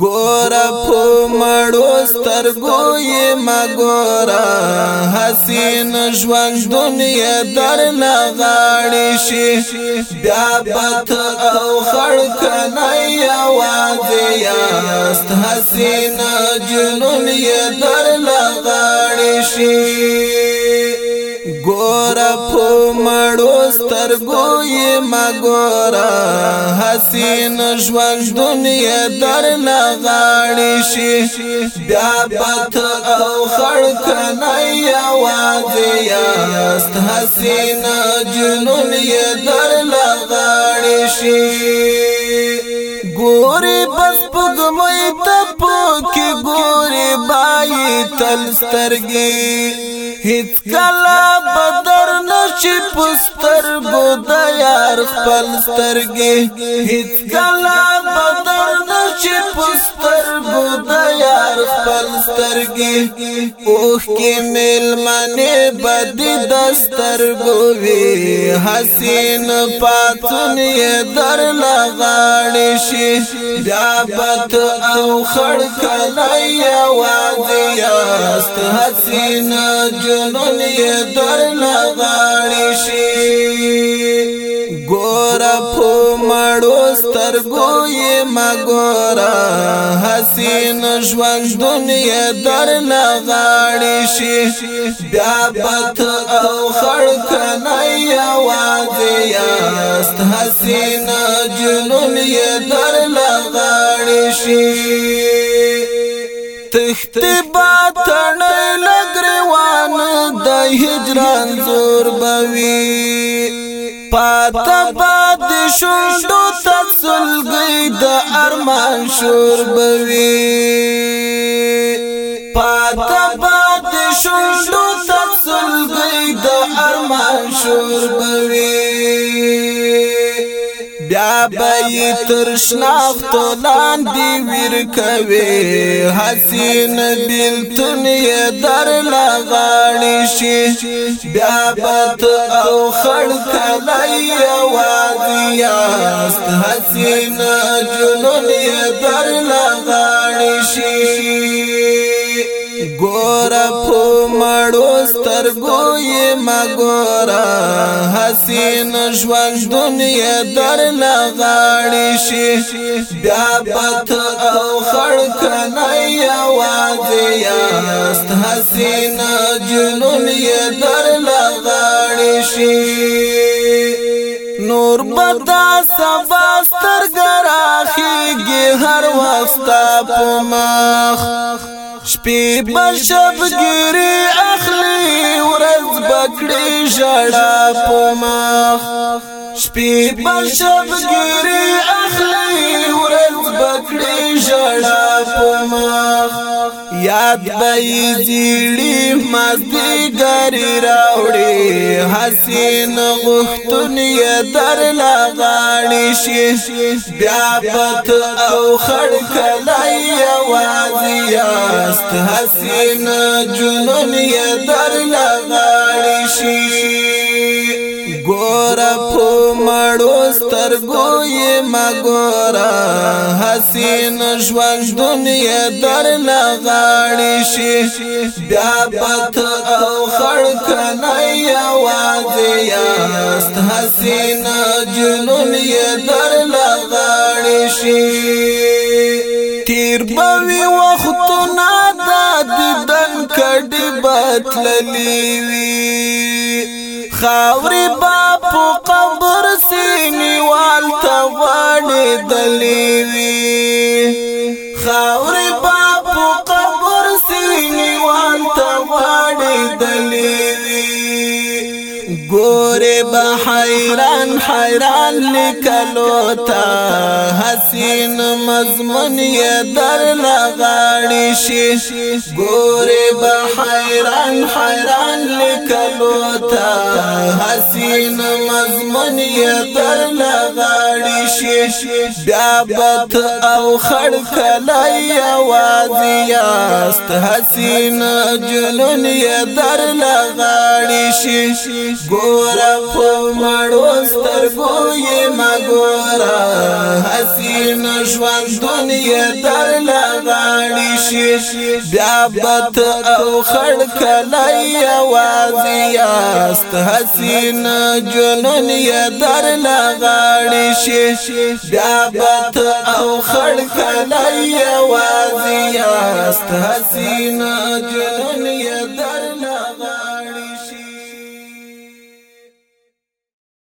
ګور په مړو سترګو یې ما ګور حسین ژوند دنیا در لغړې شي بیا پت او خړ کنای आवाज یا حسین جنون یې در لغړې شي ګور په سترګو یې مګورا حسین ژوند دنیا در لغاړي شي بیا پت او خړ کنای आवाज یا است حسین جنون یې در لغاړي شي ګوري بس پدمه تل سترګي هیڅ کلا بدر نشي پستر ګو د یار خپل سترګي هیڅ کلا بدر نشي پستر ګو دسترګي اوخ کې ملمنه بد دسترګو وی حسین پاتون یې در لغړ شي بیا پت او خړ کلای आवाज یاست حسین جنون یې در لغړ شي سترګو یې مګورا حسین ژوند دنیا در لغاړي شي بیا پت او خړ کنای आवाज یاست حسین جنون یې در لغاړي شي تخت باتن لګروان د هجران زور بوي پاته شوندو تسلګي د ارمان شور بوي پات پات شوندو تسلګي د ارمان شور بوي بی ترشناخت لاندې ویر کوي حسین بنتون یې در لغاړي شي بیا بت او خړ کلای وادي است حسین جنون یې در لغاړي شي ګور په سترګوي ما ګورا حسین ژوند دنیا در لغاړي شي بیا پت او خړ کنای आवाज یا است حسین جنون یې در لغاړي شي نور بدا سبا سترګ راخيږي هر وخت په مخ شپې بشب ګری اخلي ورځ بکړې ژړا پما شپې بشب ګری اخلي یاد بای زیڑی مزدی گری راوڑی حسین غختن ی در لغانی شیش بیا پت او خڑ کلی وازی است حسین جنون ی در لغانی شیش گور پو مڑو سترګو یې ما ګورا حسین ژوند دنیا در لغاړي شي بیا پت او خړ کنای आवाज یاست حسین جنون یې در لغاړي شي تیر بوي وختونه د دیدن کډي بات للی وی خاوري په قبر سینوال ته وړې دلی وی خاورې په قبر سینوال ته وړې دلی وی ګورې با حیران حیران لیکلو تا حسین مضمون یې در لغاړي شي ګورې به حیران حیران لیکلو تا حسین مضمون یې در لغاړي شي بیا بت او خړ کلای आवाज یاست حسین جلون یې در لغاړي شي ګور په مړو سترګو یې مګورا حسین ژوند دنیا در لغاړي شي بیا بت او خړ کلای आवाज یاست حسین جنون یې در لغاړي شي بیا بت او خړ کلای आवाज یاست حسین جنون یې در